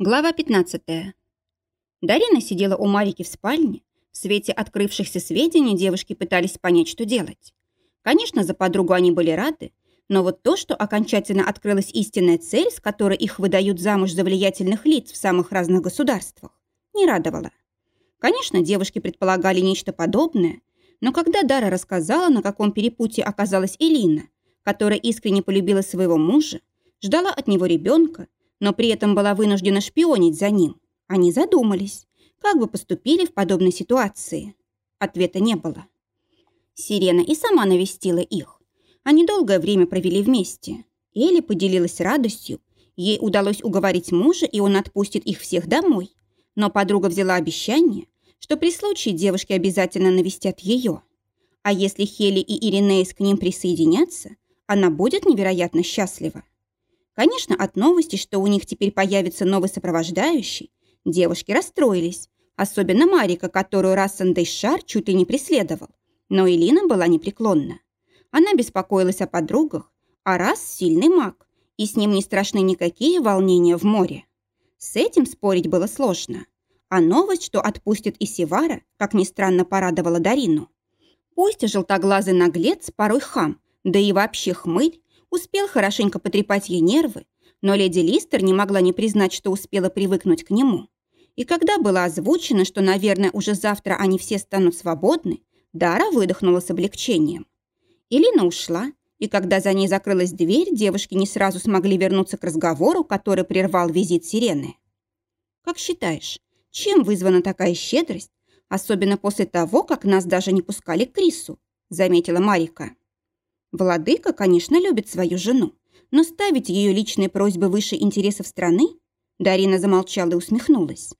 Глава 15. Дарина сидела у Марики в спальне. В свете открывшихся сведений девушки пытались понять, что делать. Конечно, за подругу они были рады, но вот то, что окончательно открылась истинная цель, с которой их выдают замуж за влиятельных лиц в самых разных государствах, не радовало. Конечно, девушки предполагали нечто подобное, но когда Дара рассказала, на каком перепутье оказалась Элина, которая искренне полюбила своего мужа, ждала от него ребенка, но при этом была вынуждена шпионить за ним. Они задумались, как бы поступили в подобной ситуации. Ответа не было. Сирена и сама навестила их. Они долгое время провели вместе. Элли поделилась радостью. Ей удалось уговорить мужа, и он отпустит их всех домой. Но подруга взяла обещание, что при случае девушки обязательно навестят ее. А если Хели и Иринеис к ним присоединятся, она будет невероятно счастлива. Конечно, от новости, что у них теперь появится новый сопровождающий, девушки расстроились, особенно Марика, которую Рассен Дейшар чуть ли не преследовал. Но Элина была непреклонна. Она беспокоилась о подругах, а Расс – сильный маг, и с ним не страшны никакие волнения в море. С этим спорить было сложно. А новость, что отпустят и Севара, как ни странно, порадовала Дарину. Пусть желтоглазый наглец, порой хам, да и вообще хмырь, успел хорошенько потрепать ей нервы, но леди Листер не могла не признать, что успела привыкнуть к нему. И когда было озвучено, что, наверное, уже завтра они все станут свободны, Дара выдохнула с облегчением. Элина ушла, и когда за ней закрылась дверь, девушки не сразу смогли вернуться к разговору, который прервал визит сирены. «Как считаешь, чем вызвана такая щедрость, особенно после того, как нас даже не пускали к Крису?» заметила Марика. Владыка, конечно, любит свою жену, но ставить ее личные просьбы выше интересов страны? Дарина замолчала и усмехнулась.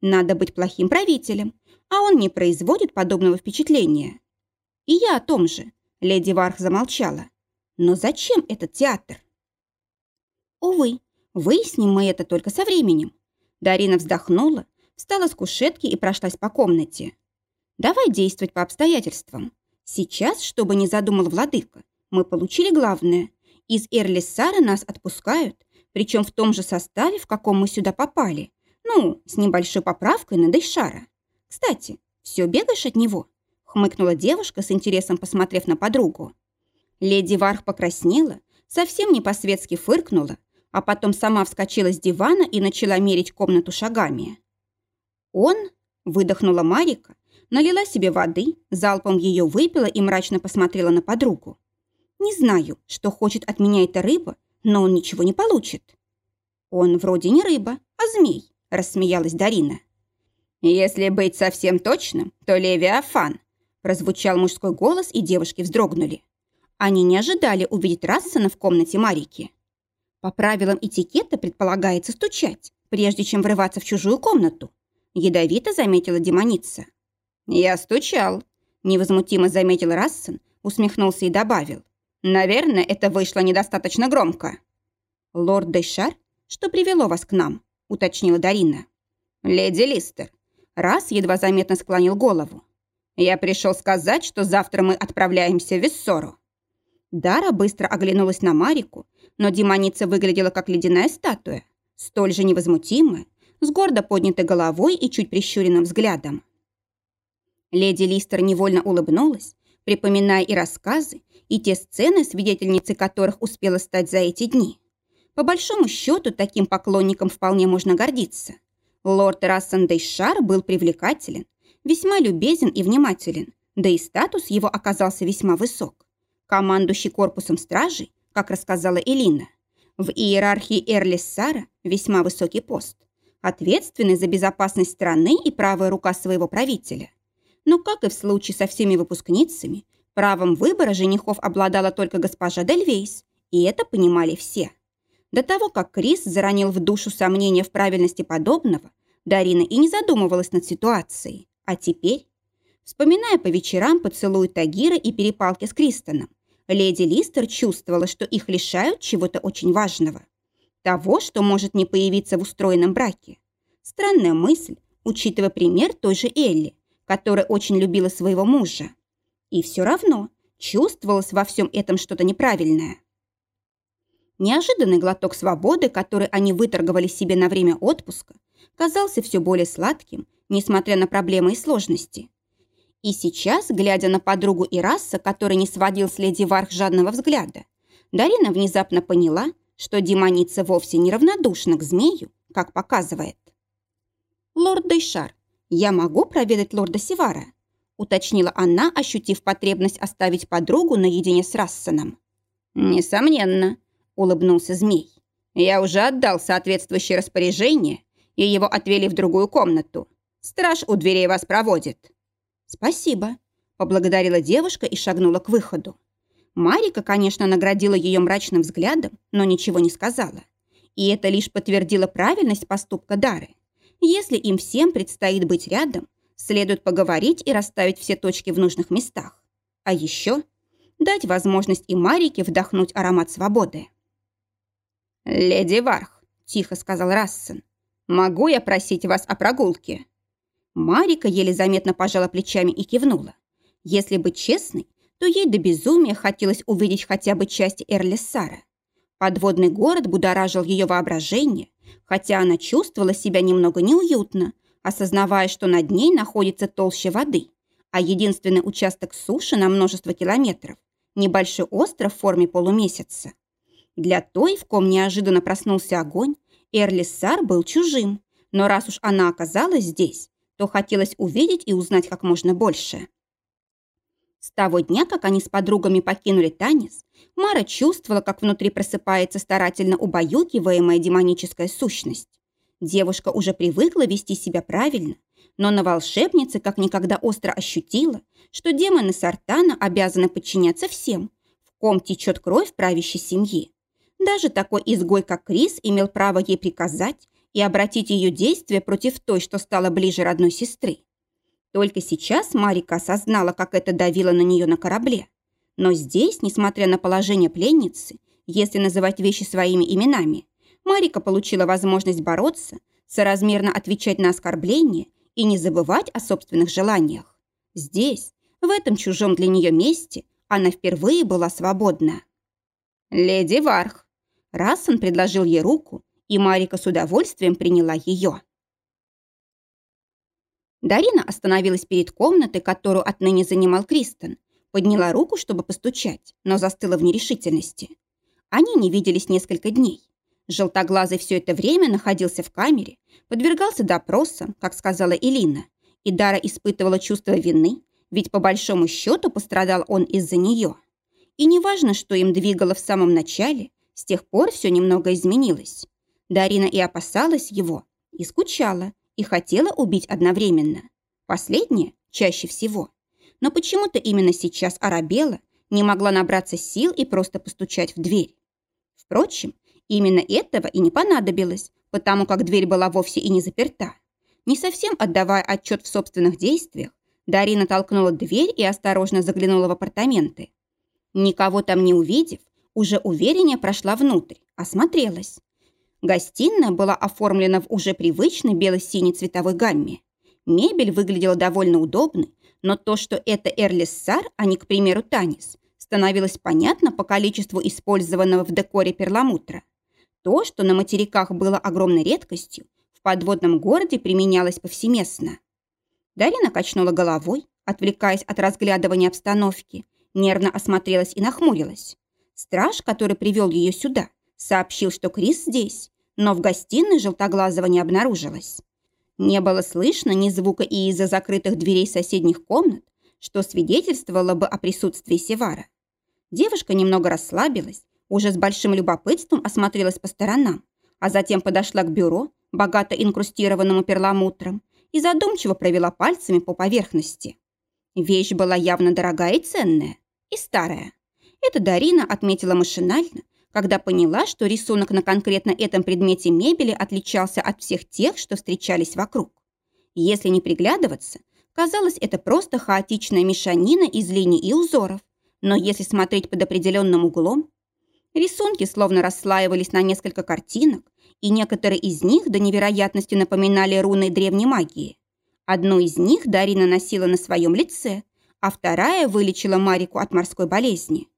Надо быть плохим правителем, а он не производит подобного впечатления. И я о том же. Леди Варх замолчала. Но зачем этот театр? Увы, выясним мы это только со временем. Дарина вздохнула, встала с кушетки и прошлась по комнате. Давай действовать по обстоятельствам. Сейчас, чтобы не задумал владыка, мы получили главное. Из Эрлиссара нас отпускают, причем в том же составе, в каком мы сюда попали. Ну, с небольшой поправкой на Дейшара. Кстати, все бегаешь от него?» хмыкнула девушка с интересом, посмотрев на подругу. Леди Варх покраснела, совсем не по-светски фыркнула, а потом сама вскочила с дивана и начала мерить комнату шагами. «Он?» – выдохнула Марика, налила себе воды, залпом ее выпила и мрачно посмотрела на подругу. Не знаю, что хочет от меня эта рыба, но он ничего не получит. Он вроде не рыба, а змей, рассмеялась Дарина. Если быть совсем точным, то Левиафан, прозвучал мужской голос, и девушки вздрогнули. Они не ожидали увидеть Рассена в комнате Марики. По правилам этикета предполагается стучать, прежде чем врываться в чужую комнату. Ядовито заметила демоница. «Я стучал», – невозмутимо заметил Рассен, усмехнулся и добавил. Наверное, это вышло недостаточно громко. Лорд Дейшар, что привело вас к нам? Уточнила Дарина. Леди Листер. Раз едва заметно склонил голову. Я пришел сказать, что завтра мы отправляемся в Виссору. Дара быстро оглянулась на Марику, но демоница выглядела как ледяная статуя, столь же невозмутимая, с гордо поднятой головой и чуть прищуренным взглядом. Леди Листер невольно улыбнулась, припоминая и рассказы, и те сцены, свидетельницей которых успела стать за эти дни. По большому счету, таким поклонником вполне можно гордиться. Лорд Рассен Дейшар был привлекателен, весьма любезен и внимателен, да и статус его оказался весьма высок. Командующий корпусом стражей, как рассказала Элина, в иерархии Эрлиссара весьма высокий пост, ответственный за безопасность страны и правая рука своего правителя. Но, как и в случае со всеми выпускницами, правом выбора женихов обладала только госпожа Дельвейс, и это понимали все. До того, как Крис заронил в душу сомнения в правильности подобного, Дарина и не задумывалась над ситуацией. А теперь, вспоминая по вечерам поцелуй Тагира и перепалки с Кристоном, леди Листер чувствовала, что их лишают чего-то очень важного. Того, что может не появиться в устроенном браке. Странная мысль, учитывая пример той же Элли, которая очень любила своего мужа. И все равно чувствовалось во всем этом что-то неправильное. Неожиданный глоток свободы, который они выторговали себе на время отпуска, казался все более сладким, несмотря на проблемы и сложности. И сейчас, глядя на подругу Ираса, который не сводил с леди Варх жадного взгляда, Дарина внезапно поняла, что демоница вовсе не равнодушна к змею, как показывает. «Лорд Дейшар, я могу проведать лорда Сивара?» уточнила она, ощутив потребность оставить подругу наедине с Рассеном. «Несомненно», — улыбнулся змей. «Я уже отдал соответствующее распоряжение, и его отвели в другую комнату. Страж у дверей вас проводит». «Спасибо», — поблагодарила девушка и шагнула к выходу. Марика, конечно, наградила ее мрачным взглядом, но ничего не сказала. И это лишь подтвердило правильность поступка Дары. Если им всем предстоит быть рядом, следует поговорить и расставить все точки в нужных местах. А еще дать возможность и Марике вдохнуть аромат свободы. «Леди Варх», — тихо сказал Рассен, — «могу я просить вас о прогулке?» Марика еле заметно пожала плечами и кивнула. Если быть честной, то ей до безумия хотелось увидеть хотя бы часть Эрлиссара. Подводный город будоражил ее воображение, хотя она чувствовала себя немного неуютно, осознавая, что над ней находится толще воды, а единственный участок суши на множество километров – небольшой остров в форме полумесяца. Для той, в ком неожиданно проснулся огонь, Эрлиссар был чужим, но раз уж она оказалась здесь, то хотелось увидеть и узнать как можно больше. С того дня, как они с подругами покинули Танис, Мара чувствовала, как внутри просыпается старательно убаюкиваемая демоническая сущность. Девушка уже привыкла вести себя правильно, но на волшебнице как никогда остро ощутила, что демоны Сартана обязаны подчиняться всем, в ком течет кровь правящей семьи. Даже такой изгой, как Крис, имел право ей приказать и обратить ее действия против той, что стала ближе родной сестры. Только сейчас Марика осознала, как это давило на нее на корабле. Но здесь, несмотря на положение пленницы, если называть вещи своими именами, Марика получила возможность бороться, соразмерно отвечать на оскорбления и не забывать о собственных желаниях. Здесь, в этом чужом для нее месте, она впервые была свободна. «Леди Варх!» Рассан предложил ей руку, и Марика с удовольствием приняла ее. Дарина остановилась перед комнатой, которую отныне занимал Кристен, подняла руку, чтобы постучать, но застыла в нерешительности. Они не виделись несколько дней. Желтоглазый все это время находился в камере, подвергался допросам, как сказала Элина, и Дара испытывала чувство вины, ведь по большому счету пострадал он из-за нее. И неважно, что им двигало в самом начале, с тех пор все немного изменилось. Дарина и опасалась его, и скучала, и хотела убить одновременно. Последнее чаще всего. Но почему-то именно сейчас Арабела не могла набраться сил и просто постучать в дверь. Впрочем, именно этого и не понадобилось, потому как дверь была вовсе и не заперта. Не совсем отдавая отчет в собственных действиях, Дарина толкнула дверь и осторожно заглянула в апартаменты. Никого там не увидев, уже увереннее прошла внутрь, осмотрелась. Гостиная была оформлена в уже привычной бело-синей цветовой гамме. Мебель выглядела довольно удобной, но то, что это Эрлиссар, а не, к примеру, Танис, становилось понятно по количеству использованного в декоре перламутра. То, что на материках было огромной редкостью, в подводном городе применялось повсеместно. Дарина качнула головой, отвлекаясь от разглядывания обстановки, нервно осмотрелась и нахмурилась. Страж, который привел ее сюда, сообщил, что Крис здесь, но в гостиной Желтоглазого не обнаружилось. Не было слышно ни звука и из-за закрытых дверей соседних комнат, что свидетельствовало бы о присутствии Севара. Девушка немного расслабилась, уже с большим любопытством осмотрелась по сторонам, а затем подошла к бюро, богато инкрустированному перламутром, и задумчиво провела пальцами по поверхности. Вещь была явно дорогая и ценная, и старая. Это Дарина отметила машинально, когда поняла, что рисунок на конкретно этом предмете мебели отличался от всех тех, что встречались вокруг. Если не приглядываться, казалось, это просто хаотичная мешанина из линий и узоров, но если смотреть под определенным углом, рисунки словно расслаивались на несколько картинок, и некоторые из них до невероятности напоминали руны древней магии. Одну из них Дарина носила на своем лице, а вторая вылечила Марику от морской болезни.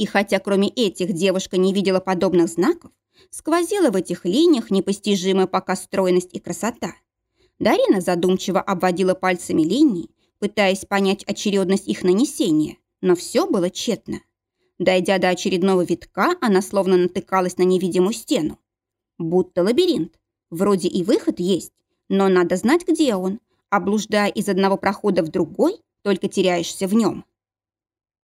И хотя кроме этих девушка не видела подобных знаков, сквозила в этих линиях непостижимая пока стройность и красота. Дарина задумчиво обводила пальцами линии, пытаясь понять очередность их нанесения, но все было тщетно. Дойдя до очередного витка, она словно натыкалась на невидимую стену. Будто лабиринт. Вроде и выход есть, но надо знать, где он. Облуждая из одного прохода в другой, только теряешься в нем.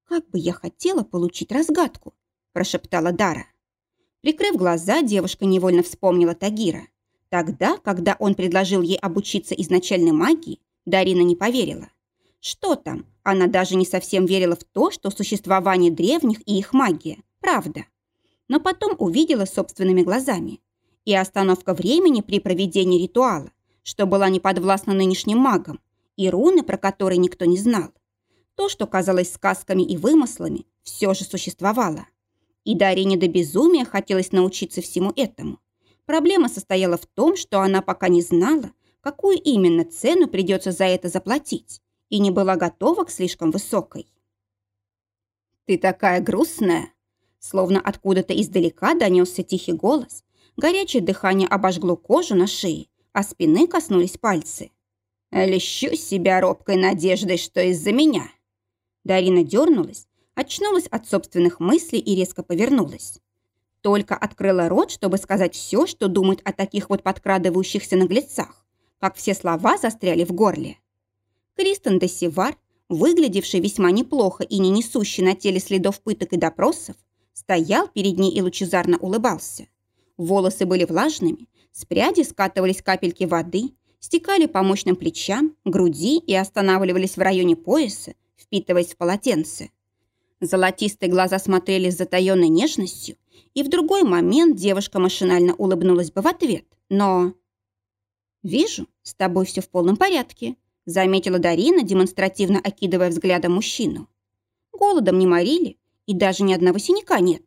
«Как бы я хотела получить разгадку», – прошептала Дара. Прикрыв глаза, девушка невольно вспомнила Тагира. Тогда, когда он предложил ей обучиться изначальной магии, Дарина не поверила. Что там? Она даже не совсем верила в то, что существование древних и их магия – правда. Но потом увидела собственными глазами. И остановка времени при проведении ритуала, что была не подвластна нынешним магам, и руны, про которые никто не знал. То, что казалось сказками и вымыслами, все же существовало. И Дарине до безумия хотелось научиться всему этому. Проблема состояла в том, что она пока не знала, какую именно цену придется за это заплатить, и не была готова к слишком высокой. «Ты такая грустная!» Словно откуда-то издалека донесся тихий голос. Горячее дыхание обожгло кожу на шее, а спины коснулись пальцы. «Лещу себя робкой надеждой, что из-за меня!» Дарина дернулась, очнулась от собственных мыслей и резко повернулась. Только открыла рот, чтобы сказать все, что думает о таких вот подкрадывающихся наглецах, как все слова застряли в горле. Кристен де Сивар, выглядевший весьма неплохо и не несущий на теле следов пыток и допросов, стоял перед ней и лучезарно улыбался. Волосы были влажными, с пряди скатывались капельки воды, стекали по мощным плечам, груди и останавливались в районе пояса, впитываясь в полотенце. Золотистые глаза смотрели с затаенной нежностью, и в другой момент девушка машинально улыбнулась бы в ответ, но... «Вижу, с тобой все в полном порядке», заметила Дарина, демонстративно окидывая взглядом мужчину. «Голодом не морили, и даже ни одного синяка нет.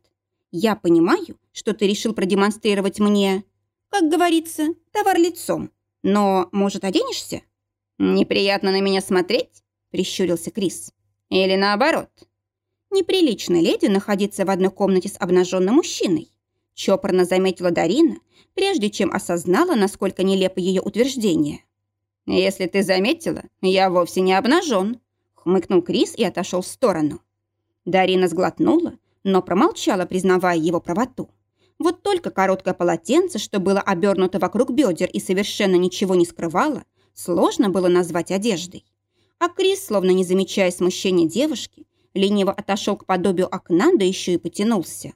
Я понимаю, что ты решил продемонстрировать мне, как говорится, товар лицом, но, может, оденешься?» «Неприятно на меня смотреть?» – прищурился Крис. «Или наоборот?» Неприлично леди находиться в одной комнате с обнаженным мужчиной. Чопорно заметила Дарина, прежде чем осознала, насколько нелепо ее утверждение. «Если ты заметила, я вовсе не обнажен», — хмыкнул Крис и отошел в сторону. Дарина сглотнула, но промолчала, признавая его правоту. Вот только короткое полотенце, что было обернуто вокруг бедер и совершенно ничего не скрывало, сложно было назвать одеждой. А Крис, словно не замечая смущения девушки, лениво отошел к подобию окна, да еще и потянулся.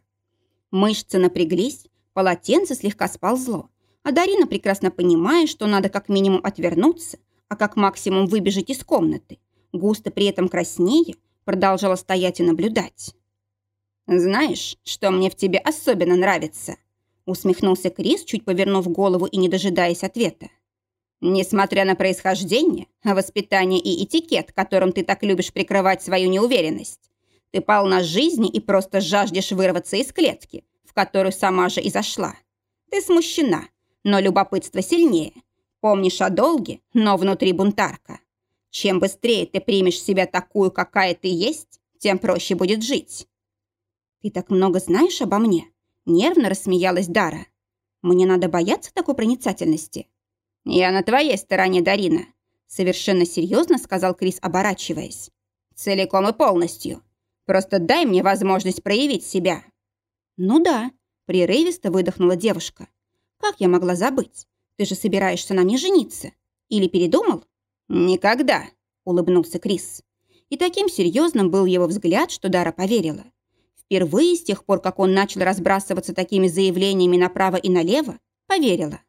Мышцы напряглись, полотенце слегка сползло, а Дарина, прекрасно понимая, что надо как минимум отвернуться, а как максимум выбежать из комнаты, густо при этом краснее, продолжала стоять и наблюдать. «Знаешь, что мне в тебе особенно нравится?» усмехнулся Крис, чуть повернув голову и не дожидаясь ответа. Несмотря на происхождение, воспитание и этикет, которым ты так любишь прикрывать свою неуверенность, ты полна жизни и просто жаждешь вырваться из клетки, в которую сама же и зашла. Ты смущена, но любопытство сильнее. Помнишь о долге, но внутри бунтарка. Чем быстрее ты примешь себя такую, какая ты есть, тем проще будет жить. Ты так много знаешь обо мне? Нервно рассмеялась Дара. Мне надо бояться такой проницательности. «Я на твоей стороне, Дарина», — совершенно серьезно сказал Крис, оборачиваясь. «Целиком и полностью. Просто дай мне возможность проявить себя». «Ну да», — прерывисто выдохнула девушка. «Как я могла забыть? Ты же собираешься на мне жениться. Или передумал?» «Никогда», — улыбнулся Крис. И таким серьезным был его взгляд, что Дара поверила. Впервые с тех пор, как он начал разбрасываться такими заявлениями направо и налево, поверила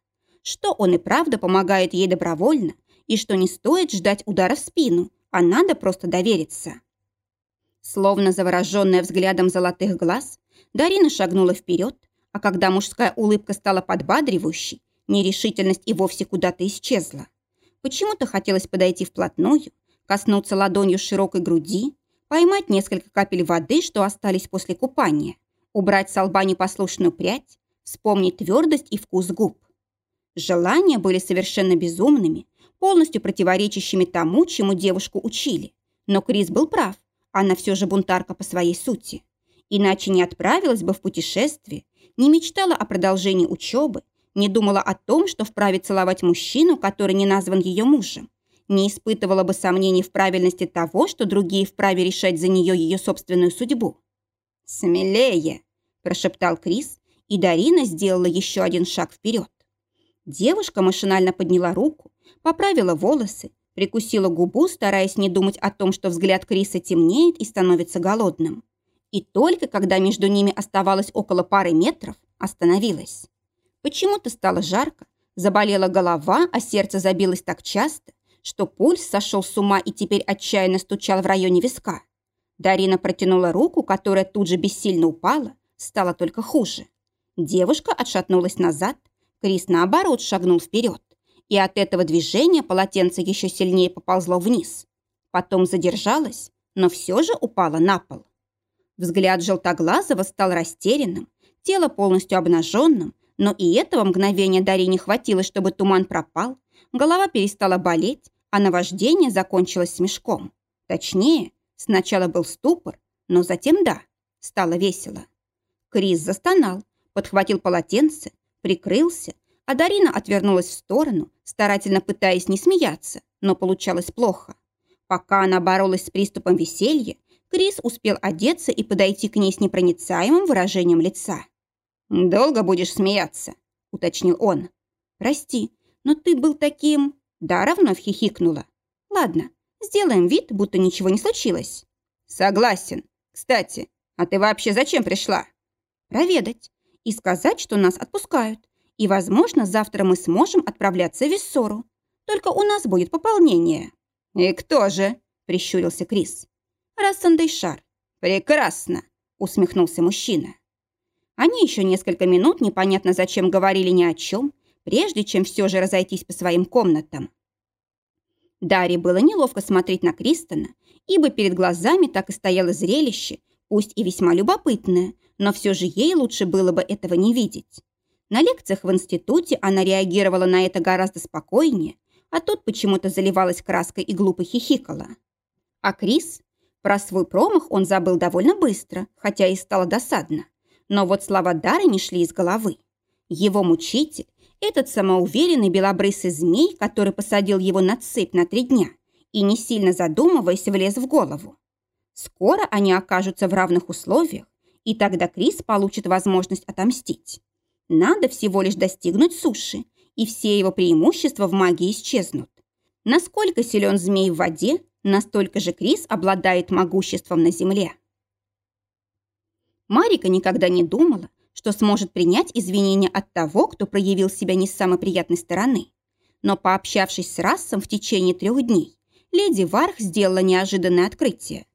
что он и правда помогает ей добровольно, и что не стоит ждать удара в спину, а надо просто довериться. Словно завороженная взглядом золотых глаз, Дарина шагнула вперед, а когда мужская улыбка стала подбадривающей, нерешительность и вовсе куда-то исчезла. Почему-то хотелось подойти вплотную, коснуться ладонью широкой груди, поймать несколько капель воды, что остались после купания, убрать с лба непослушную прядь, вспомнить твердость и вкус губ. Желания были совершенно безумными, полностью противоречащими тому, чему девушку учили. Но Крис был прав, она все же бунтарка по своей сути. Иначе не отправилась бы в путешествие, не мечтала о продолжении учебы, не думала о том, что вправе целовать мужчину, который не назван ее мужем, не испытывала бы сомнений в правильности того, что другие вправе решать за нее ее собственную судьбу. «Смелее!» – прошептал Крис, и Дарина сделала еще один шаг вперед. Девушка машинально подняла руку, поправила волосы, прикусила губу, стараясь не думать о том, что взгляд Криса темнеет и становится голодным. И только когда между ними оставалось около пары метров, остановилась. Почему-то стало жарко, заболела голова, а сердце забилось так часто, что пульс сошел с ума и теперь отчаянно стучал в районе виска. Дарина протянула руку, которая тут же бессильно упала, стало только хуже. Девушка отшатнулась назад, Крис, наоборот, шагнул вперед, и от этого движения полотенце еще сильнее поползло вниз. Потом задержалось, но все же упало на пол. Взгляд Желтоглазого стал растерянным, тело полностью обнаженным, но и этого мгновения Дарине хватило, чтобы туман пропал, голова перестала болеть, а наваждение закончилось смешком. Точнее, сначала был ступор, но затем да, стало весело. Крис застонал, подхватил полотенце, прикрылся, а Дарина отвернулась в сторону, старательно пытаясь не смеяться, но получалось плохо. Пока она боролась с приступом веселья, Крис успел одеться и подойти к ней с непроницаемым выражением лица. «Долго будешь смеяться?» – уточнил он. «Прости, но ты был таким...» Дара вновь хихикнула. «Ладно, сделаем вид, будто ничего не случилось». «Согласен. Кстати, а ты вообще зачем пришла?» «Проведать и сказать, что нас отпускают. И, возможно, завтра мы сможем отправляться в Виссору. Только у нас будет пополнение». «И кто же?» – прищурился Крис. «Рассан Дейшар». «Прекрасно!» – усмехнулся мужчина. Они еще несколько минут непонятно зачем говорили ни о чем, прежде чем все же разойтись по своим комнатам. Дарье было неловко смотреть на Кристона, ибо перед глазами так и стояло зрелище, пусть и весьма любопытное, но все же ей лучше было бы этого не видеть. На лекциях в институте она реагировала на это гораздо спокойнее, а тут почему-то заливалась краской и глупо хихикала. А Крис? Про свой промах он забыл довольно быстро, хотя и стало досадно. Но вот слова Дары не шли из головы. Его мучитель, этот самоуверенный белобрысый змей, который посадил его на цепь на три дня и, не сильно задумываясь, влез в голову. Скоро они окажутся в равных условиях, и тогда Крис получит возможность отомстить. Надо всего лишь достигнуть суши, и все его преимущества в магии исчезнут. Насколько силен змей в воде, настолько же Крис обладает могуществом на земле. Марика никогда не думала, что сможет принять извинения от того, кто проявил себя не с самой приятной стороны. Но пообщавшись с Рассом в течение трех дней, леди Варх сделала неожиданное открытие.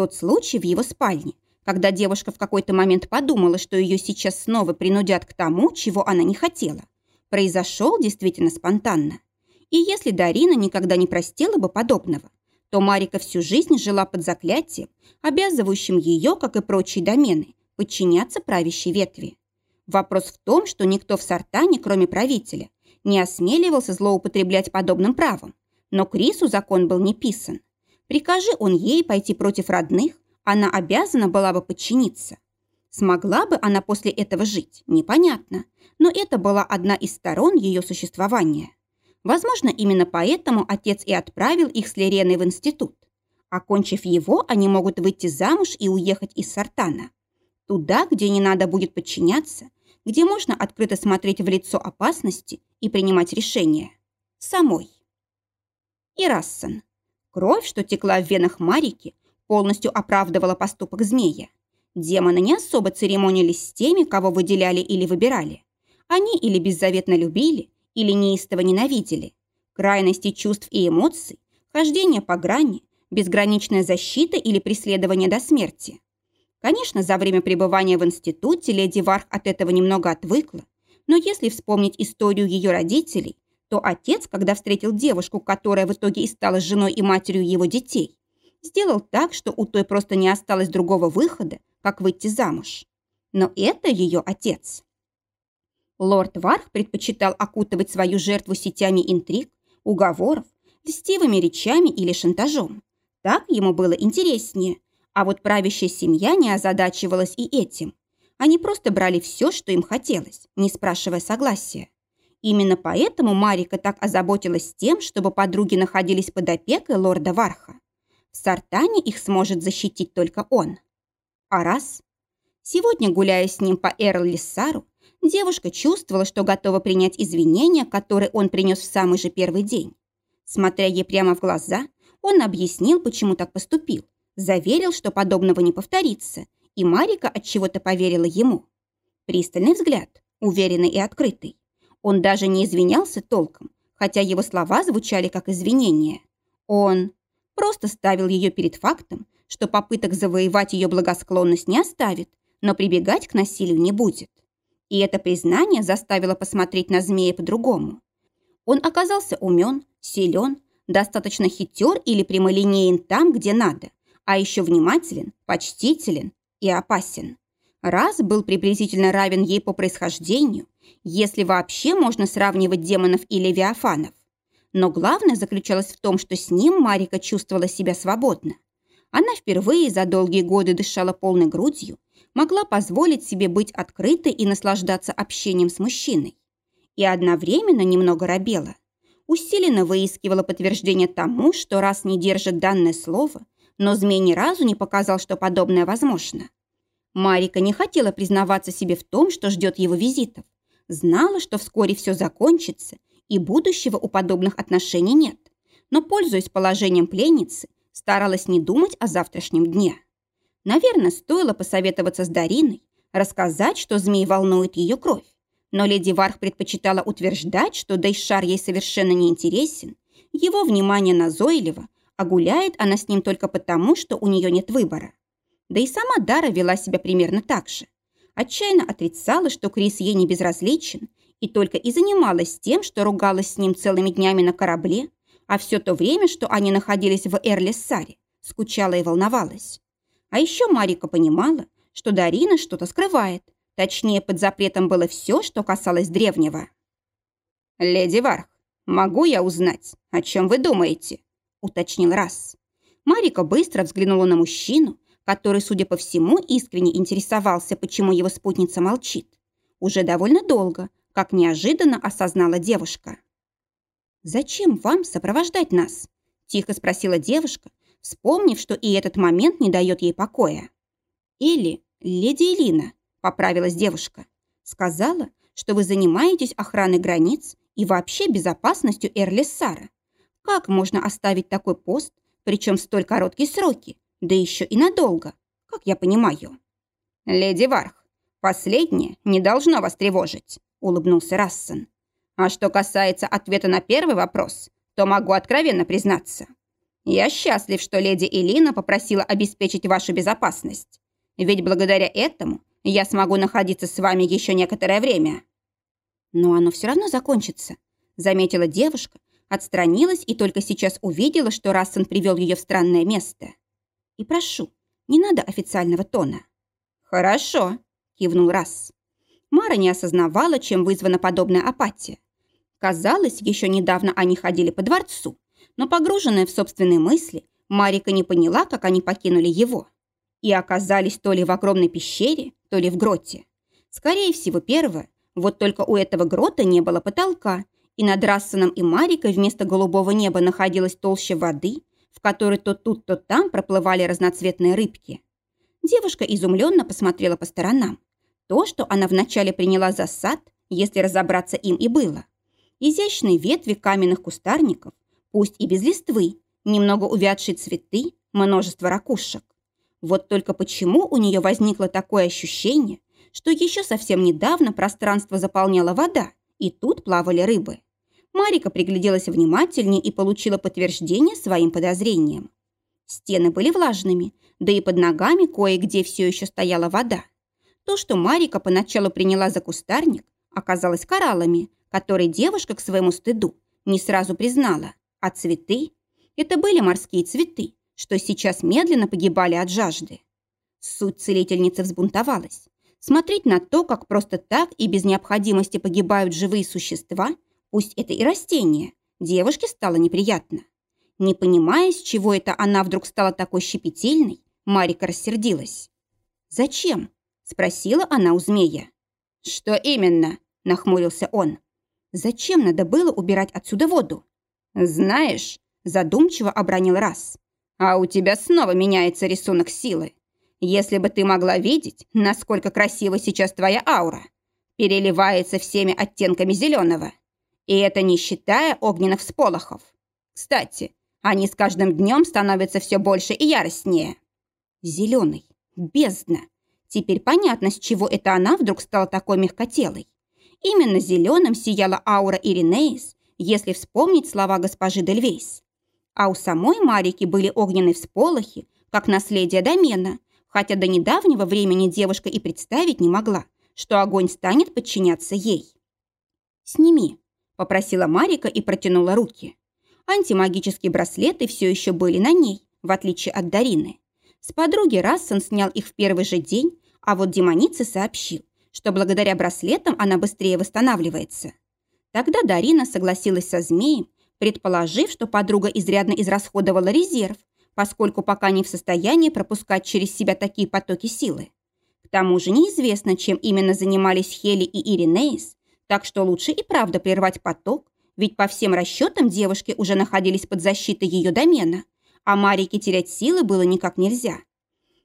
Тот случай в его спальне, когда девушка в какой-то момент подумала, что ее сейчас снова принудят к тому, чего она не хотела, произошел действительно спонтанно. И если Дарина никогда не простила бы подобного, то Марика всю жизнь жила под заклятием, обязывающим ее, как и прочие домены, подчиняться правящей ветви. Вопрос в том, что никто в Сартане, кроме правителя, не осмеливался злоупотреблять подобным правом. Но Крису закон был не писан. Прикажи он ей пойти против родных, она обязана была бы подчиниться. Смогла бы она после этого жить, непонятно. Но это была одна из сторон ее существования. Возможно, именно поэтому отец и отправил их с Лиреной в институт. Окончив его, они могут выйти замуж и уехать из Сартана. Туда, где не надо будет подчиняться, где можно открыто смотреть в лицо опасности и принимать решения. Самой. И Рассен. Кровь, что текла в венах Марики, полностью оправдывала поступок змея. Демоны не особо церемонились с теми, кого выделяли или выбирали. Они или беззаветно любили, или неистово ненавидели. Крайности чувств и эмоций, хождение по грани, безграничная защита или преследование до смерти. Конечно, за время пребывания в институте леди Варх от этого немного отвыкла, но если вспомнить историю ее родителей, то отец, когда встретил девушку, которая в итоге и стала женой и матерью его детей, сделал так, что у той просто не осталось другого выхода, как выйти замуж. Но это ее отец. Лорд Варх предпочитал окутывать свою жертву сетями интриг, уговоров, льстивыми речами или шантажом. Так ему было интереснее, А вот правящая семья не озадачивалась и этим. Они просто брали все, что им хотелось, не спрашивая согласия. Именно поэтому Марика так озаботилась тем, чтобы подруги находились под опекой лорда Варха. В Сартане их сможет защитить только он. А раз... Сегодня, гуляя с ним по Эрл-Лиссару, девушка чувствовала, что готова принять извинения, которые он принес в самый же первый день. Смотря ей прямо в глаза, он объяснил, почему так поступил, заверил, что подобного не повторится, и Марика от чего-то поверила ему. Пристальный взгляд, уверенный и открытый. Он даже не извинялся толком, хотя его слова звучали как извинения. Он просто ставил ее перед фактом, что попыток завоевать ее благосклонность не оставит, но прибегать к насилию не будет. И это признание заставило посмотреть на змея по-другому. Он оказался умен, силен, достаточно хитер или прямолинеен там, где надо, а еще внимателен, почтителен и опасен. Раз был приблизительно равен ей по происхождению, если вообще можно сравнивать демонов и левиафанов. Но главное заключалось в том, что с ним Марика чувствовала себя свободно. Она впервые за долгие годы дышала полной грудью, могла позволить себе быть открытой и наслаждаться общением с мужчиной. И одновременно немного робела. Усиленно выискивала подтверждение тому, что раз не держит данное слово, но змей ни разу не показал, что подобное возможно. Марика не хотела признаваться себе в том, что ждет его визитов. Знала, что вскоре все закончится, и будущего у подобных отношений нет. Но, пользуясь положением пленницы, старалась не думать о завтрашнем дне. Наверное, стоило посоветоваться с Дариной, рассказать, что змей волнует ее кровь. Но леди Варх предпочитала утверждать, что Дейшар ей совершенно не интересен, его внимание назойливо, а гуляет она с ним только потому, что у нее нет выбора. Да и сама Дара вела себя примерно так же. Отчаянно отрицала, что Крис ей не безразличен, и только и занималась тем, что ругалась с ним целыми днями на корабле, а все то время, что они находились в Эрлиссаре, скучала и волновалась. А еще Марика понимала, что Дарина что-то скрывает, точнее, под запретом было все, что касалось древнего. «Леди Варх, могу я узнать, о чем вы думаете?» – уточнил раз. Марика быстро взглянула на мужчину, который, судя по всему, искренне интересовался, почему его спутница молчит. Уже довольно долго, как неожиданно осознала девушка. «Зачем вам сопровождать нас?» – тихо спросила девушка, вспомнив, что и этот момент не дает ей покоя. «Или леди Элина», – поправилась девушка, – «сказала, что вы занимаетесь охраной границ и вообще безопасностью Эрлиссара. Как можно оставить такой пост, причем столь короткие сроки, да еще и надолго, как я понимаю. «Леди Варх, последнее не должно вас тревожить», — улыбнулся Рассен. «А что касается ответа на первый вопрос, то могу откровенно признаться. Я счастлив, что леди Элина попросила обеспечить вашу безопасность. Ведь благодаря этому я смогу находиться с вами еще некоторое время». «Но оно все равно закончится», — заметила девушка, отстранилась и только сейчас увидела, что Рассен привел ее в странное место. И прошу, не надо официального тона». «Хорошо», – кивнул Расс. Мара не осознавала, чем вызвана подобная апатия. Казалось, еще недавно они ходили по дворцу, но погруженная в собственные мысли, Марика не поняла, как они покинули его. И оказались то ли в огромной пещере, то ли в гроте. Скорее всего, первое. Вот только у этого грота не было потолка, и над Рассеном и Марикой вместо голубого неба находилась толща воды, в которой то тут, то там проплывали разноцветные рыбки. Девушка изумленно посмотрела по сторонам. То, что она вначале приняла за сад, если разобраться им и было. Изящные ветви каменных кустарников, пусть и без листвы, немного увядшие цветы, множество ракушек. Вот только почему у нее возникло такое ощущение, что еще совсем недавно пространство заполняла вода, и тут плавали рыбы. Марика пригляделась внимательнее и получила подтверждение своим подозрениям. Стены были влажными, да и под ногами кое-где все еще стояла вода. То, что Марика поначалу приняла за кустарник, оказалось кораллами, которые девушка к своему стыду не сразу признала. А цветы – это были морские цветы, что сейчас медленно погибали от жажды. Суть целительницы взбунтовалась. Смотреть на то, как просто так и без необходимости погибают живые существа – пусть это и растение, девушке стало неприятно. Не понимая, с чего это она вдруг стала такой щепетильной, Марика рассердилась. «Зачем?» – спросила она у змея. «Что именно?» – нахмурился он. «Зачем надо было убирать отсюда воду?» «Знаешь», – задумчиво обронил раз. «А у тебя снова меняется рисунок силы. Если бы ты могла видеть, насколько красива сейчас твоя аура. Переливается всеми оттенками зеленого. И это не считая огненных всполохов. Кстати, они с каждым днем становятся все больше и яростнее. Зеленый. Бездна. Теперь понятно, с чего это она вдруг стала такой мягкотелой. Именно зеленым сияла аура Иринеис, если вспомнить слова госпожи Дельвейс. А у самой Марики были огненные всполохи, как наследие домена, хотя до недавнего времени девушка и представить не могла, что огонь станет подчиняться ей. «Сними», – попросила Марика и протянула руки. Антимагические браслеты все еще были на ней, в отличие от Дарины. С подруги Рассен снял их в первый же день, а вот демонице сообщил, что благодаря браслетам она быстрее восстанавливается. Тогда Дарина согласилась со змеем, предположив, что подруга изрядно израсходовала резерв, поскольку пока не в состоянии пропускать через себя такие потоки силы. К тому же неизвестно, чем именно занимались Хели и Иринеис, так что лучше и правда прервать поток, ведь по всем расчетам девушки уже находились под защитой ее домена, а Марике терять силы было никак нельзя.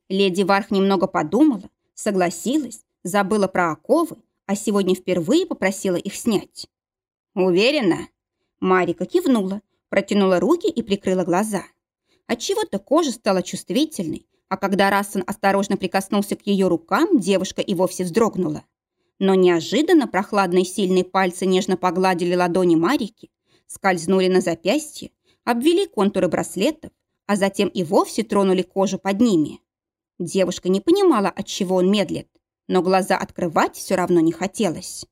Леди Варх немного подумала, согласилась, забыла про оковы, а сегодня впервые попросила их снять. «Уверена?» Марика кивнула, протянула руки и прикрыла глаза. Отчего-то кожа стала чувствительной, а когда Рассен осторожно прикоснулся к ее рукам, девушка и вовсе вздрогнула. Но неожиданно прохладные сильные пальцы нежно погладили ладони Марики, скользнули на запястье, обвели контуры браслетов, а затем и вовсе тронули кожу под ними. Девушка не понимала, от чего он медлит, но глаза открывать все равно не хотелось.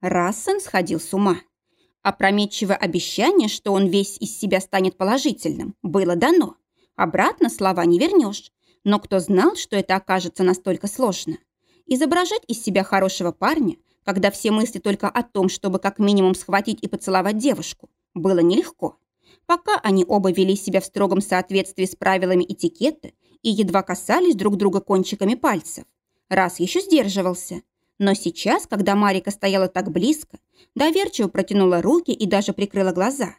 Рассен сходил с ума. Опрометчивое обещание, что он весь из себя станет положительным, было дано. Обратно слова не вернешь. Но кто знал, что это окажется настолько сложно? Изображать из себя хорошего парня, когда все мысли только о том, чтобы как минимум схватить и поцеловать девушку, было нелегко. Пока они оба вели себя в строгом соответствии с правилами этикета и едва касались друг друга кончиками пальцев, раз еще сдерживался. Но сейчас, когда Марика стояла так близко, доверчиво протянула руки и даже прикрыла глаза.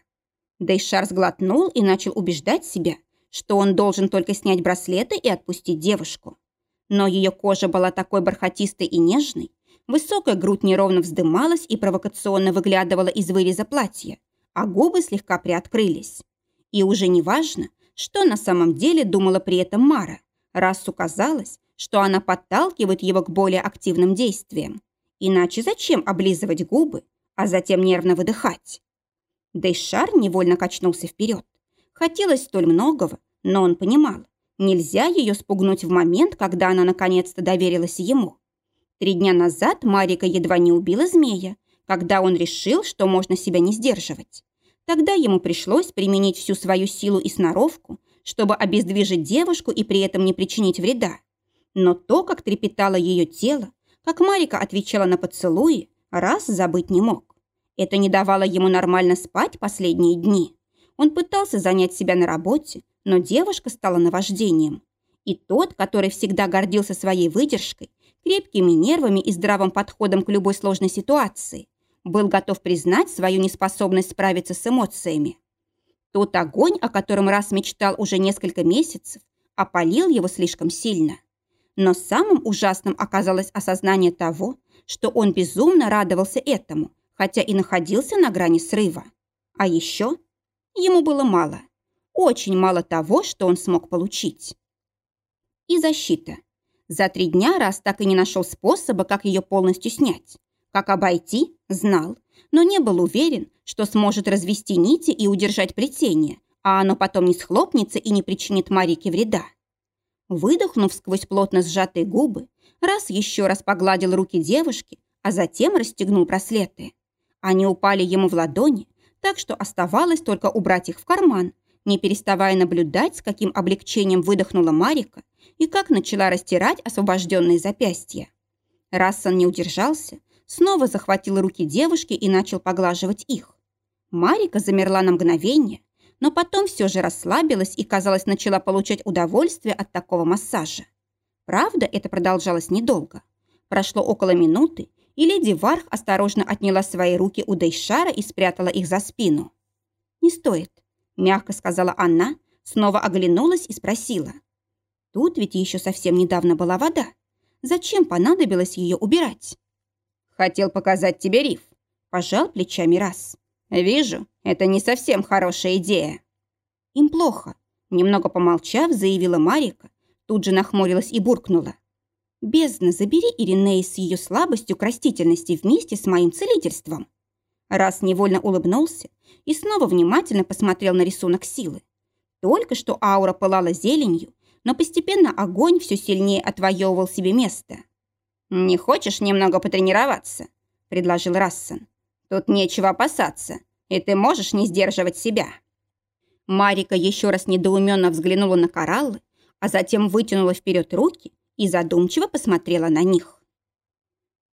Дейшар сглотнул и начал убеждать себя, что он должен только снять браслеты и отпустить девушку. Но ее кожа была такой бархатистой и нежной, высокая грудь неровно вздымалась и провокационно выглядывала из выреза платья, а губы слегка приоткрылись. И уже не важно, что на самом деле думала при этом Мара, раз казалось, что она подталкивает его к более активным действиям. Иначе зачем облизывать губы, а затем нервно выдыхать? Дейшар невольно качнулся вперед. Хотелось столь многого, но он понимал, нельзя ее спугнуть в момент, когда она наконец-то доверилась ему. Три дня назад Марика едва не убила змея, когда он решил, что можно себя не сдерживать. Тогда ему пришлось применить всю свою силу и сноровку, чтобы обездвижить девушку и при этом не причинить вреда. Но то, как трепетало ее тело, как Марика отвечала на поцелуи, раз забыть не мог. Это не давало ему нормально спать последние дни. Он пытался занять себя на работе, но девушка стала наваждением. И тот, который всегда гордился своей выдержкой, крепкими нервами и здравым подходом к любой сложной ситуации, был готов признать свою неспособность справиться с эмоциями. Тот огонь, о котором раз мечтал уже несколько месяцев, опалил его слишком сильно. Но самым ужасным оказалось осознание того, что он безумно радовался этому, хотя и находился на грани срыва. А еще ему было мало. Очень мало того, что он смог получить. И защита. За три дня раз так и не нашел способа, как ее полностью снять. Как обойти, знал, но не был уверен, что сможет развести нити и удержать плетение, а оно потом не схлопнется и не причинит Марике вреда. Выдохнув сквозь плотно сжатые губы, раз еще раз погладил руки девушки, а затем расстегнул браслеты. Они упали ему в ладони, так что оставалось только убрать их в карман, не переставая наблюдать, с каким облегчением выдохнула Марика и как начала растирать освобожденные запястья. Рассан не удержался, снова захватил руки девушки и начал поглаживать их. Марика замерла на мгновение, но потом все же расслабилась и, казалось, начала получать удовольствие от такого массажа. Правда, это продолжалось недолго. Прошло около минуты, и леди Варх осторожно отняла свои руки у Дейшара и спрятала их за спину. «Не стоит», – мягко сказала она, снова оглянулась и спросила. «Тут ведь еще совсем недавно была вода. Зачем понадобилось ее убирать?» «Хотел показать тебе риф», – пожал плечами раз. «Вижу, это не совсем хорошая идея». «Им плохо», – немного помолчав, заявила Марика, тут же нахмурилась и буркнула. «Бездна, забери Иринеи с ее слабостью к растительности вместе с моим целительством». Раз невольно улыбнулся и снова внимательно посмотрел на рисунок силы. Только что аура пылала зеленью, но постепенно огонь все сильнее отвоевывал себе место. «Не хочешь немного потренироваться?» – предложил Рассон. «Тут нечего опасаться, и ты можешь не сдерживать себя». Марика еще раз недоуменно взглянула на кораллы, а затем вытянула вперед руки и задумчиво посмотрела на них.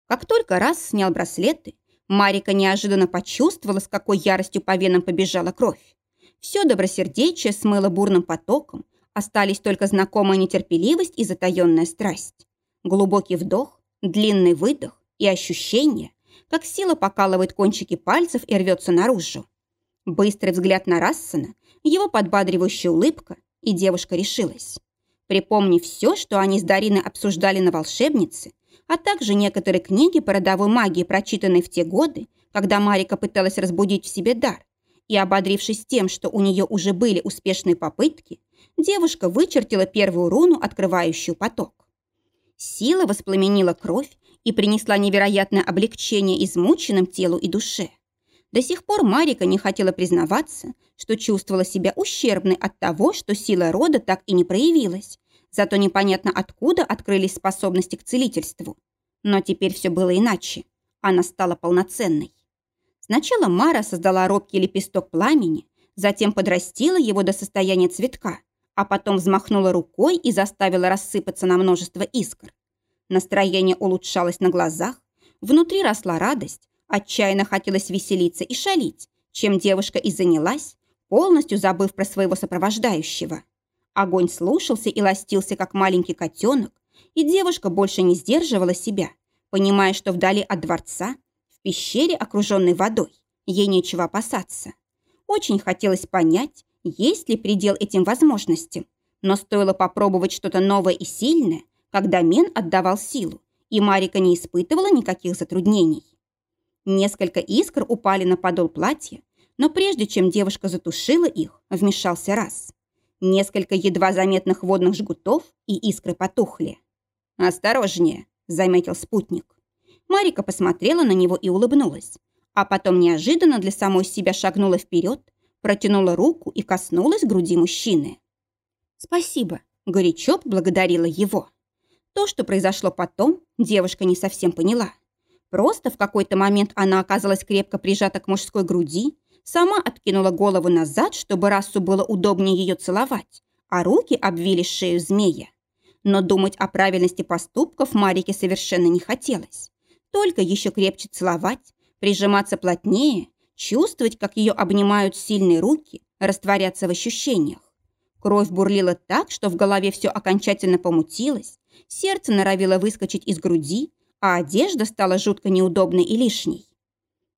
Как только раз снял браслеты, Марика неожиданно почувствовала, с какой яростью по венам побежала кровь. Все добросердечие смыло бурным потоком, остались только знакомая нетерпеливость и затаенная страсть. Глубокий вдох, длинный выдох и ощущение, как сила покалывает кончики пальцев и рвется наружу. Быстрый взгляд на Рассена, его подбадривающая улыбка, и девушка решилась. Припомнив все, что они с Дариной обсуждали на волшебнице, а также некоторые книги по родовой магии, прочитанные в те годы, когда Марика пыталась разбудить в себе дар, и ободрившись тем, что у нее уже были успешные попытки, девушка вычертила первую руну, открывающую поток. Сила воспламенила кровь и принесла невероятное облегчение измученным телу и душе. До сих пор Марика не хотела признаваться, что чувствовала себя ущербной от того, что сила рода так и не проявилась, Зато непонятно откуда открылись способности к целительству. Но теперь все было иначе. Она стала полноценной. Сначала Мара создала робкий лепесток пламени, затем подрастила его до состояния цветка, а потом взмахнула рукой и заставила рассыпаться на множество искр. Настроение улучшалось на глазах, внутри росла радость, отчаянно хотелось веселиться и шалить, чем девушка и занялась, полностью забыв про своего сопровождающего. Огонь слушался и ластился, как маленький котенок, и девушка больше не сдерживала себя, понимая, что вдали от дворца, в пещере, окруженной водой, ей нечего опасаться. Очень хотелось понять, есть ли предел этим возможностям, но стоило попробовать что-то новое и сильное, когда Мен отдавал силу, и Марика не испытывала никаких затруднений. Несколько искр упали на подол платья, но прежде чем девушка затушила их, вмешался раз. Несколько едва заметных водных жгутов и искры потухли. «Осторожнее», — заметил спутник. Марика посмотрела на него и улыбнулась, а потом неожиданно для самой себя шагнула вперед, протянула руку и коснулась груди мужчины. «Спасибо», — горячо благодарила его. То, что произошло потом, девушка не совсем поняла. Просто в какой-то момент она оказалась крепко прижата к мужской груди, Сама откинула голову назад, чтобы расу было удобнее ее целовать, а руки обвили шею змея. Но думать о правильности поступков Марике совершенно не хотелось. Только еще крепче целовать, прижиматься плотнее, чувствовать, как ее обнимают сильные руки, растворяться в ощущениях. Кровь бурлила так, что в голове все окончательно помутилось, сердце норовило выскочить из груди, а одежда стала жутко неудобной и лишней.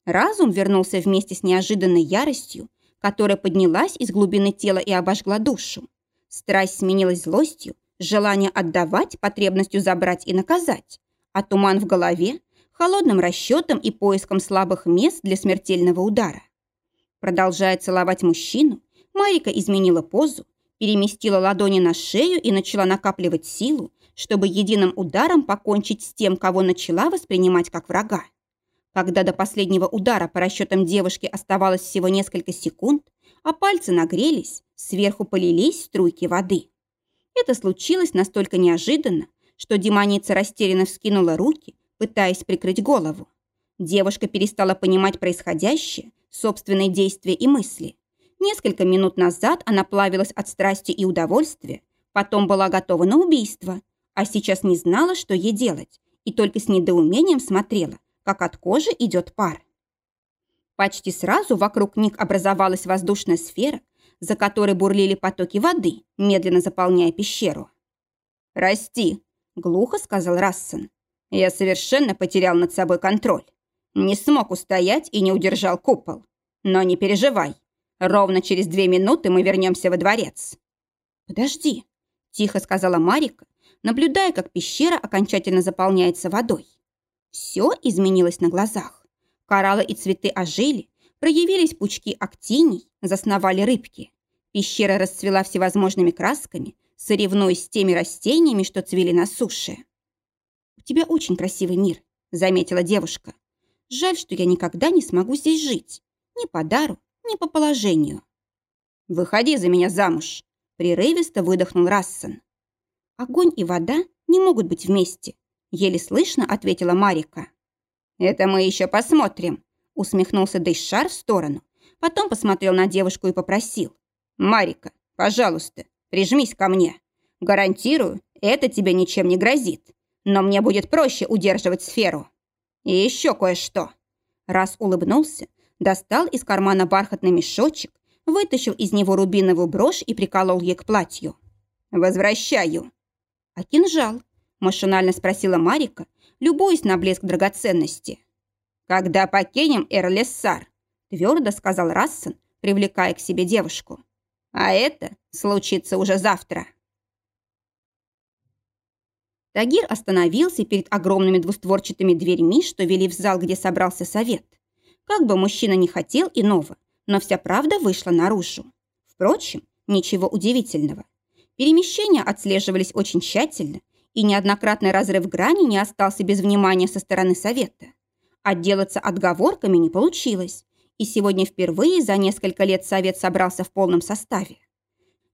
Разум вернулся вместе с неожиданной яростью, которая поднялась из глубины тела и обожгла душу. Страсть сменилась злостью, желание отдавать, потребностью забрать и наказать, а туман в голове – холодным расчетом и поиском слабых мест для смертельного удара. Продолжая целовать мужчину, Марика изменила позу, переместила ладони на шею и начала накапливать силу, чтобы единым ударом покончить с тем, кого начала воспринимать как врага. Когда до последнего удара по расчетам девушки оставалось всего несколько секунд, а пальцы нагрелись, сверху полились струйки воды. Это случилось настолько неожиданно, что демоница растерянно вскинула руки, пытаясь прикрыть голову. Девушка перестала понимать происходящее, собственные действия и мысли. Несколько минут назад она плавилась от страсти и удовольствия, потом была готова на убийство, а сейчас не знала, что ей делать, и только с недоумением смотрела, как от кожи идет пар. Почти сразу вокруг них образовалась воздушная сфера, за которой бурлили потоки воды, медленно заполняя пещеру. «Расти», — глухо сказал Рассен. «Я совершенно потерял над собой контроль. Не смог устоять и не удержал купол. Но не переживай. Ровно через две минуты мы вернемся во дворец». «Подожди», — тихо сказала Марика, наблюдая, как пещера окончательно заполняется водой. Все изменилось на глазах. Кораллы и цветы ожили, проявились пучки актиний, засновали рыбки. Пещера расцвела всевозможными красками, соревнуясь с теми растениями, что цвели на суше. «У тебя очень красивый мир», — заметила девушка. «Жаль, что я никогда не смогу здесь жить. Ни по дару, ни по положению». «Выходи за меня замуж», — прерывисто выдохнул Рассен. «Огонь и вода не могут быть вместе», — еле слышно ответила Марика. «Это мы еще посмотрим», — усмехнулся Дейшар в сторону. Потом посмотрел на девушку и попросил. «Марика, пожалуйста, прижмись ко мне. Гарантирую, это тебе ничем не грозит. Но мне будет проще удерживать сферу. И еще кое-что». Раз улыбнулся, достал из кармана бархатный мешочек, вытащил из него рубиновую брошь и приколол ей к платью. «Возвращаю». «А кинжал?» – машинально спросила Марика, любуясь на блеск драгоценности. «Когда покинем Эрлессар», – твердо сказал Рассен, привлекая к себе девушку. «А это случится уже завтра». Тагир остановился перед огромными двустворчатыми дверьми, что вели в зал, где собрался совет. Как бы мужчина не хотел иного, но вся правда вышла наружу. Впрочем, ничего удивительного. Перемещения отслеживались очень тщательно, и неоднократный разрыв грани не остался без внимания со стороны совета. Отделаться отговорками не получилось, и сегодня впервые за несколько лет совет собрался в полном составе.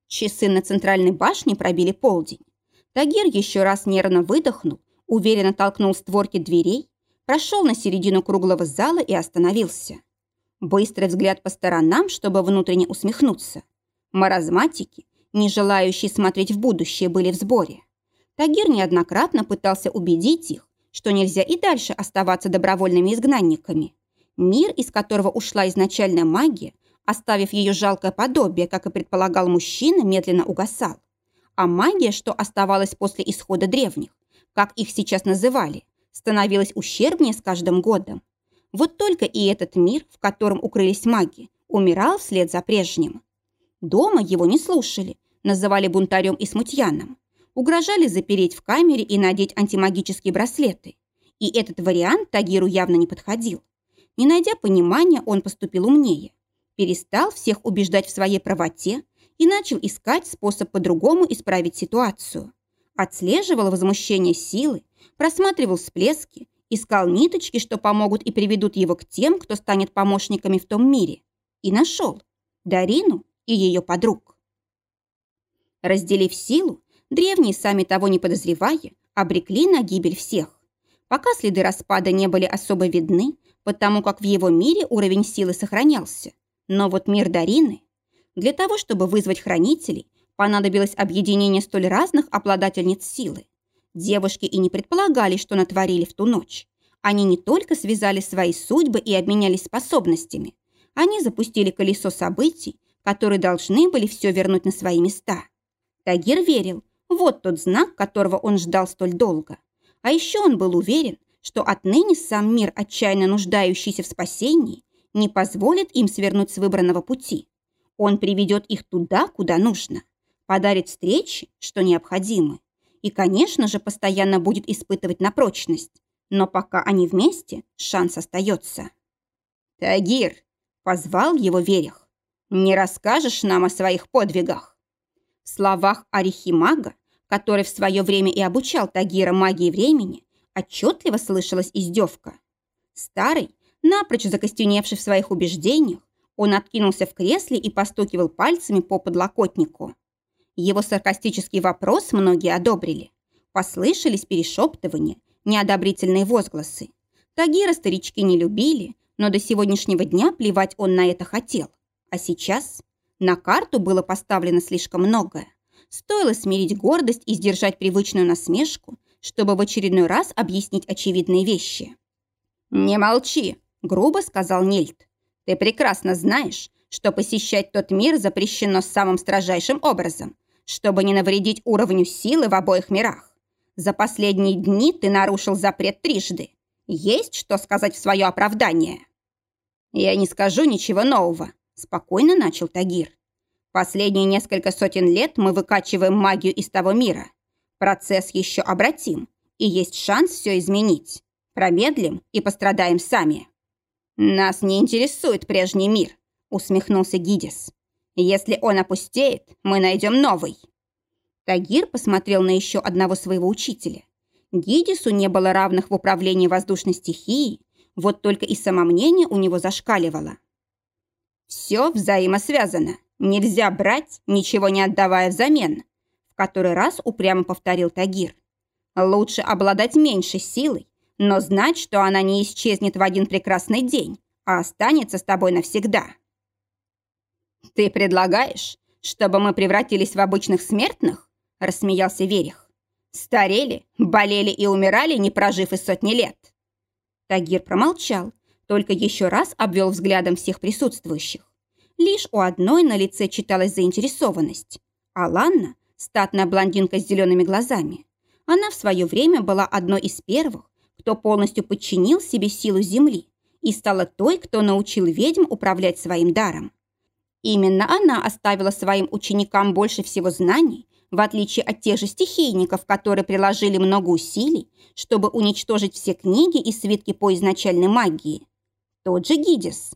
Часы на центральной башне пробили полдень. Тагир еще раз нервно выдохнул, уверенно толкнул створки дверей, прошел на середину круглого зала и остановился. Быстрый взгляд по сторонам, чтобы внутренне усмехнуться. Маразматики, не желающие смотреть в будущее, были в сборе. Тагир неоднократно пытался убедить их, что нельзя и дальше оставаться добровольными изгнанниками. Мир, из которого ушла изначальная магия, оставив ее жалкое подобие, как и предполагал мужчина, медленно угасал. А магия, что оставалась после исхода древних, как их сейчас называли, становилась ущербнее с каждым годом. Вот только и этот мир, в котором укрылись маги, умирал вслед за прежним. Дома его не слушали, называли бунтарем и смутьяном. Угрожали запереть в камере и надеть антимагические браслеты. И этот вариант Тагиру явно не подходил. Не найдя понимания, он поступил умнее. Перестал всех убеждать в своей правоте и начал искать способ по-другому исправить ситуацию. Отслеживал возмущение силы, просматривал всплески, искал ниточки, что помогут и приведут его к тем, кто станет помощниками в том мире. И нашел Дарину и ее подруг. Разделив силу, древние, сами того не подозревая, обрекли на гибель всех. Пока следы распада не были особо видны, потому как в его мире уровень силы сохранялся. Но вот мир Дарины... Для того, чтобы вызвать хранителей, понадобилось объединение столь разных обладательниц силы. Девушки и не предполагали, что натворили в ту ночь. Они не только связали свои судьбы и обменялись способностями. Они запустили колесо событий, которые должны были все вернуть на свои места. Тагир верил, вот тот знак, которого он ждал столь долго. А еще он был уверен, что отныне сам мир, отчаянно нуждающийся в спасении, не позволит им свернуть с выбранного пути. Он приведет их туда, куда нужно, подарит встречи, что необходимы. И, конечно же, постоянно будет испытывать на прочность. Но пока они вместе, шанс остается. «Тагир!» – позвал его Верех. «Не расскажешь нам о своих подвигах?» В словах Арихимага, который в свое время и обучал Тагира магии времени, отчетливо слышалась издевка. Старый, напрочь закостеневший в своих убеждениях, он откинулся в кресле и постукивал пальцами по подлокотнику. Его саркастический вопрос многие одобрили. Послышались перешептывания, неодобрительные возгласы. Тагира старички не любили, но до сегодняшнего дня плевать он на это хотел. А сейчас на карту было поставлено слишком многое. Стоило смирить гордость и сдержать привычную насмешку, чтобы в очередной раз объяснить очевидные вещи. «Не молчи», — грубо сказал Нельт. «Ты прекрасно знаешь, что посещать тот мир запрещено самым строжайшим образом, чтобы не навредить уровню силы в обоих мирах. За последние дни ты нарушил запрет трижды. Есть что сказать в свое оправдание?» «Я не скажу ничего нового», – спокойно начал Тагир. «Последние несколько сотен лет мы выкачиваем магию из того мира. Процесс еще обратим, и есть шанс все изменить. Промедлим и пострадаем сами». «Нас не интересует прежний мир», – усмехнулся Гидис. «Если он опустеет, мы найдем новый». Тагир посмотрел на еще одного своего учителя. Гидису не было равных в управлении воздушной стихией, вот только и самомнение у него зашкаливало. «Все взаимосвязано. Нельзя брать, ничего не отдавая взамен», в который раз упрямо повторил Тагир. «Лучше обладать меньшей силой, но знать, что она не исчезнет в один прекрасный день, а останется с тобой навсегда». «Ты предлагаешь, чтобы мы превратились в обычных смертных?» – рассмеялся Верих. «Старели, болели и умирали, не прожив и сотни лет». Тагир промолчал, только еще раз обвел взглядом всех присутствующих. Лишь у одной на лице читалась заинтересованность. Аланна, статная блондинка с зелеными глазами. Она в свое время была одной из первых, кто полностью подчинил себе силу Земли и стала той, кто научил ведьм управлять своим даром. Именно она оставила своим ученикам больше всего знаний, в отличие от тех же стихийников, которые приложили много усилий, чтобы уничтожить все книги и свитки по изначальной магии. Тот же Гидис.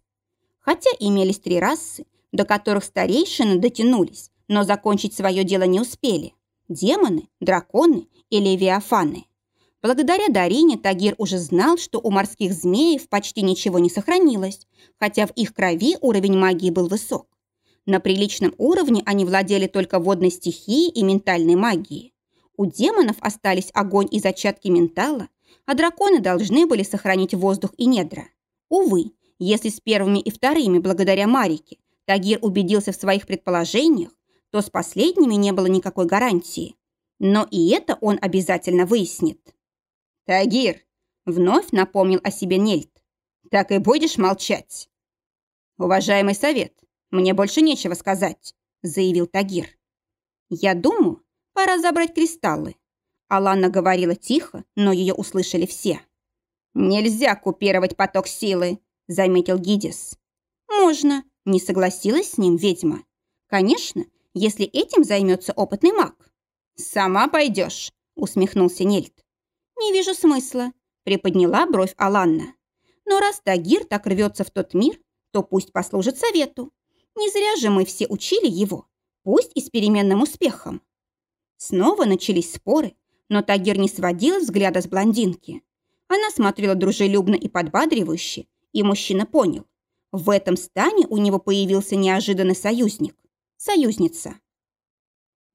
Хотя имелись три расы, до которых старейшины дотянулись, но закончить свое дело не успели. Демоны, драконы и левиафаны. Благодаря Дарине Тагир уже знал, что у морских змеев почти ничего не сохранилось, хотя в их крови уровень магии был высок. На приличном уровне они владели только водной стихией и ментальной магией. У демонов остались огонь и зачатки ментала, а драконы должны были сохранить воздух и недра. Увы, если с первыми и вторыми, благодаря Марике, Тагир убедился в своих предположениях, то с последними не было никакой гарантии. Но и это он обязательно выяснит. «Тагир!» – вновь напомнил о себе Нельт. «Так и будешь молчать?» «Уважаемый совет, мне больше нечего сказать», – заявил Тагир. «Я думаю, пора забрать кристаллы». Алана говорила тихо, но ее услышали все. «Нельзя купировать поток силы», – заметил Гидис. «Можно», – не согласилась с ним ведьма. «Конечно, если этим займется опытный маг». «Сама пойдешь», – усмехнулся Нельт. «Не вижу смысла», – приподняла бровь Аланна. «Но раз Тагир так рвется в тот мир, то пусть послужит совету. Не зря же мы все учили его, пусть и с переменным успехом». Снова начались споры, но Тагир не сводил взгляда с блондинки. Она смотрела дружелюбно и подбадривающе, и мужчина понял. В этом стане у него появился неожиданный союзник. Союзница.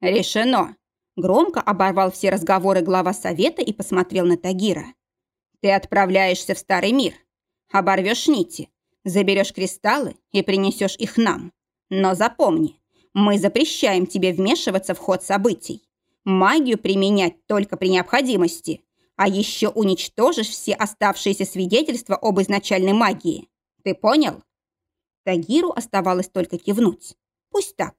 «Решено!» Громко оборвал все разговоры глава совета и посмотрел на Тагира. «Ты отправляешься в Старый мир. Оборвешь нити, заберешь кристаллы и принесешь их нам. Но запомни, мы запрещаем тебе вмешиваться в ход событий. Магию применять только при необходимости, а еще уничтожишь все оставшиеся свидетельства об изначальной магии. Ты понял?» Тагиру оставалось только кивнуть. Пусть так.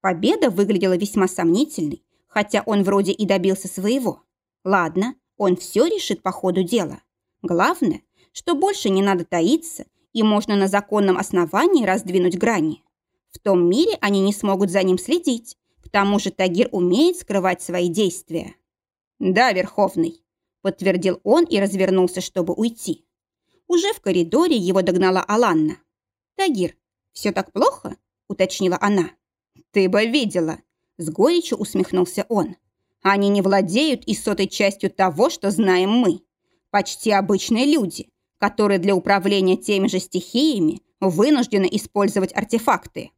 Победа выглядела весьма сомнительной, хотя он вроде и добился своего. Ладно, он все решит по ходу дела. Главное, что больше не надо таиться, и можно на законном основании раздвинуть грани. В том мире они не смогут за ним следить. К тому же Тагир умеет скрывать свои действия. «Да, Верховный», – подтвердил он и развернулся, чтобы уйти. Уже в коридоре его догнала Аланна. «Тагир, все так плохо?» – уточнила она. «Ты бы видела», с горечью усмехнулся он. Они не владеют и сотой частью того, что знаем мы. Почти обычные люди, которые для управления теми же стихиями вынуждены использовать артефакты.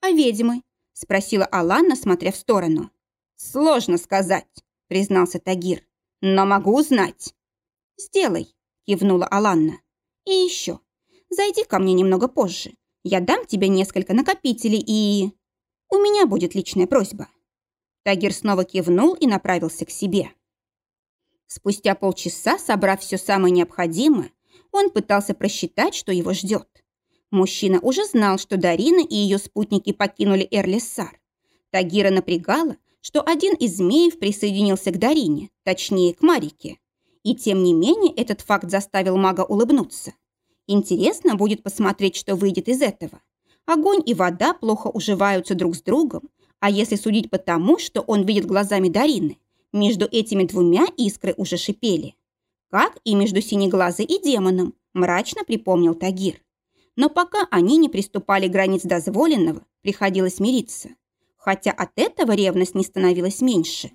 «А ведьмы?» – спросила Алана, смотря в сторону. «Сложно сказать», – признался Тагир. «Но могу узнать». «Сделай», – кивнула Аланна. «И еще. Зайди ко мне немного позже. Я дам тебе несколько накопителей и...» У меня будет личная просьба». Тагир снова кивнул и направился к себе. Спустя полчаса, собрав все самое необходимое, он пытался просчитать, что его ждет. Мужчина уже знал, что Дарина и ее спутники покинули Эрлиссар. Тагира напрягала, что один из змеев присоединился к Дарине, точнее, к Марике. И тем не менее этот факт заставил мага улыбнуться. Интересно будет посмотреть, что выйдет из этого. Огонь и вода плохо уживаются друг с другом, а если судить по тому, что он видит глазами Дарины, между этими двумя искры уже шипели. Как и между синеглазой и демоном, мрачно припомнил Тагир. Но пока они не приступали к границ дозволенного, приходилось мириться. Хотя от этого ревность не становилась меньше.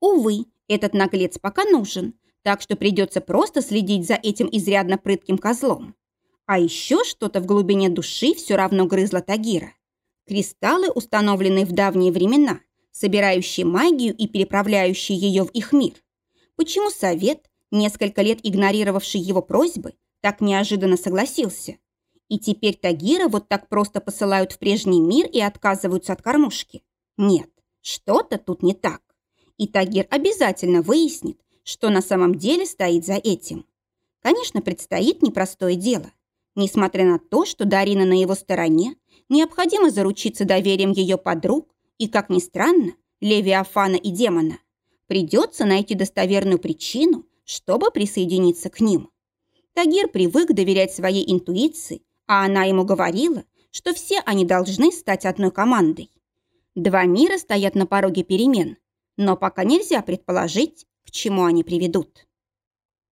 Увы, этот наглец пока нужен, так что придется просто следить за этим изрядно прытким козлом. А еще что-то в глубине души все равно грызло Тагира. Кристаллы, установленные в давние времена, собирающие магию и переправляющие ее в их мир. Почему совет, несколько лет игнорировавший его просьбы, так неожиданно согласился? И теперь Тагира вот так просто посылают в прежний мир и отказываются от кормушки. Нет, что-то тут не так. И Тагир обязательно выяснит, что на самом деле стоит за этим. Конечно, предстоит непростое дело. Несмотря на то, что Дарина на его стороне, необходимо заручиться доверием ее подруг и, как ни странно, Левиафана и демона. Придется найти достоверную причину, чтобы присоединиться к ним. Тагир привык доверять своей интуиции а она ему говорила, что все они должны стать одной командой. Два мира стоят на пороге перемен, но пока нельзя предположить, к чему они приведут.